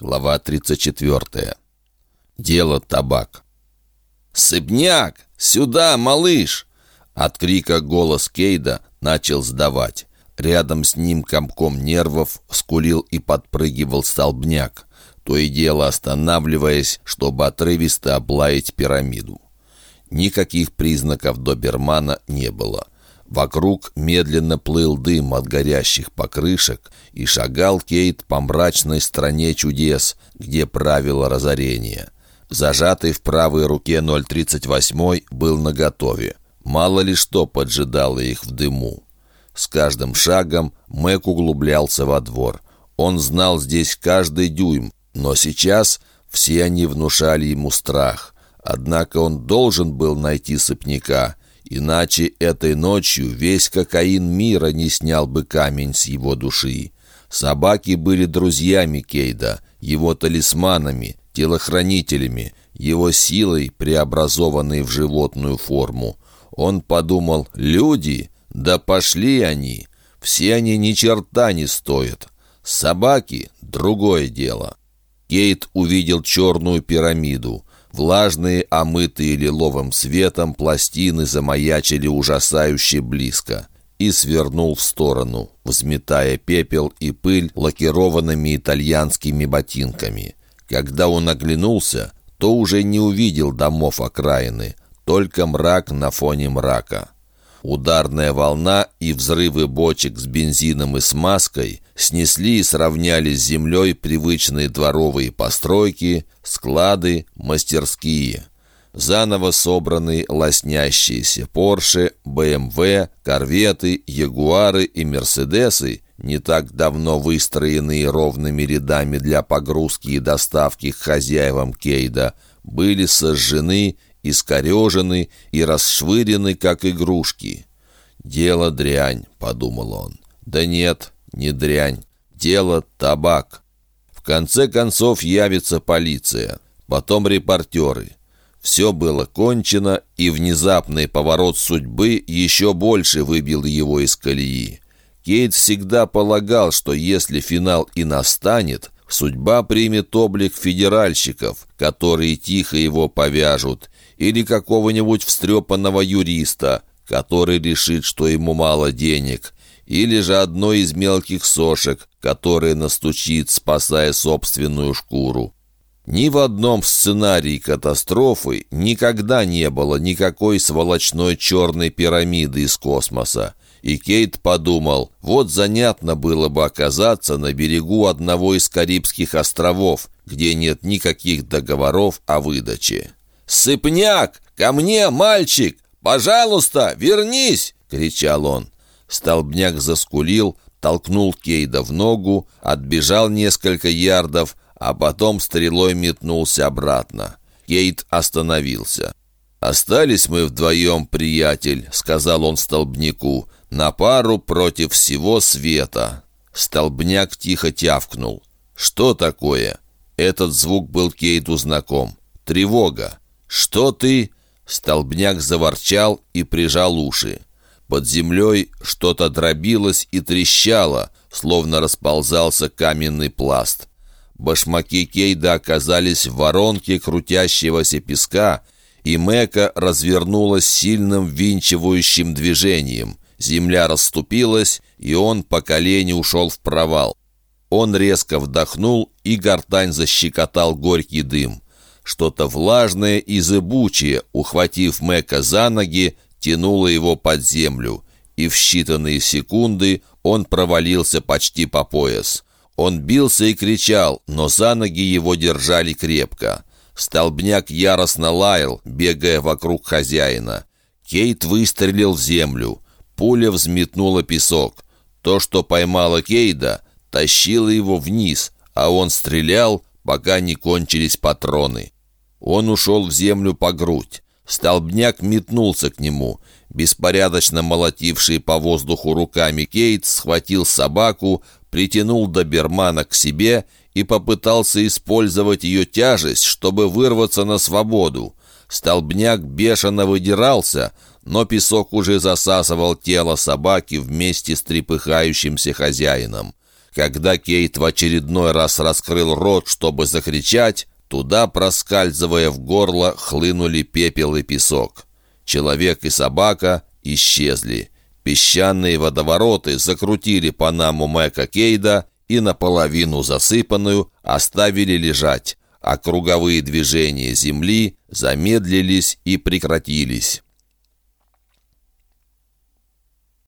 Глава 34. Дело табак. «Сыпняк! Сюда, малыш!» От крика голос Кейда начал сдавать. Рядом с ним комком нервов скулил и подпрыгивал столбняк, то и дело останавливаясь, чтобы отрывисто облаять пирамиду. Никаких признаков добермана не было — Вокруг медленно плыл дым от горящих покрышек, и шагал Кейт по мрачной стране чудес, где правило разорение. Зажатый в правой руке 038 был наготове. Мало ли что поджидало их в дыму. С каждым шагом Мэг углублялся во двор. Он знал здесь каждый дюйм, но сейчас все они внушали ему страх. Однако он должен был найти сыпняка — Иначе этой ночью весь кокаин мира не снял бы камень с его души. Собаки были друзьями Кейда, его талисманами, телохранителями, его силой, преобразованной в животную форму. Он подумал, люди, да пошли они, все они ни черта не стоят. Собаки — другое дело. Кейт увидел черную пирамиду. Влажные, омытые лиловым светом, пластины замаячили ужасающе близко и свернул в сторону, взметая пепел и пыль лакированными итальянскими ботинками. Когда он оглянулся, то уже не увидел домов окраины, только мрак на фоне мрака. Ударная волна и взрывы бочек с бензином и смазкой снесли и сравняли с землей привычные дворовые постройки, склады, мастерские. Заново собранные лоснящиеся Порше, БМВ, Корветы, Ягуары и Мерседесы, не так давно выстроенные ровными рядами для погрузки и доставки к хозяевам Кейда, были сожжены искорежены и расшвырены, как игрушки. «Дело дрянь», — подумал он. «Да нет, не дрянь. Дело табак». В конце концов явится полиция, потом репортеры. Все было кончено, и внезапный поворот судьбы еще больше выбил его из колеи. Кейт всегда полагал, что если финал и настанет, судьба примет облик федеральщиков, которые тихо его повяжут, или какого-нибудь встрепанного юриста, который решит, что ему мало денег, или же одной из мелких сошек, которая настучит, спасая собственную шкуру. Ни в одном сценарии катастрофы никогда не было никакой сволочной черной пирамиды из космоса. И Кейт подумал, вот занятно было бы оказаться на берегу одного из Карибских островов, где нет никаких договоров о выдаче. «Сыпняк! Ко мне, мальчик! Пожалуйста, вернись!» — кричал он. Столбняк заскулил, толкнул Кейда в ногу, отбежал несколько ярдов, а потом стрелой метнулся обратно. Кейт остановился. «Остались мы вдвоем, приятель», — сказал он столбняку, — «на пару против всего света». Столбняк тихо тявкнул. «Что такое?» Этот звук был Кейту знаком. «Тревога». «Что ты?» Столбняк заворчал и прижал уши. Под землей что-то дробилось и трещало, словно расползался каменный пласт. Башмаки Кейда оказались в воронке крутящегося песка, и Мека развернулась сильным винчивающим движением. Земля расступилась, и он по колени ушел в провал. Он резко вдохнул, и гортань защекотал горький дым. Что-то влажное и зыбучее, ухватив Мэка за ноги, тянуло его под землю, и в считанные секунды он провалился почти по пояс. Он бился и кричал, но за ноги его держали крепко. Столбняк яростно лаял, бегая вокруг хозяина. Кейт выстрелил в землю. Пуля взметнула песок. То, что поймало Кейда, тащило его вниз, а он стрелял, пока не кончились патроны. Он ушел в землю по грудь. Столбняк метнулся к нему. Беспорядочно молотивший по воздуху руками Кейт схватил собаку, притянул добермана к себе и попытался использовать ее тяжесть, чтобы вырваться на свободу. Столбняк бешено выдирался, но песок уже засасывал тело собаки вместе с трепыхающимся хозяином. Когда Кейт в очередной раз раскрыл рот, чтобы закричать, туда, проскальзывая в горло, хлынули пепел и песок. Человек и собака исчезли. Песчаные водовороты закрутили Панаму Мэка Кейда и наполовину засыпанную оставили лежать, а круговые движения Земли замедлились и прекратились.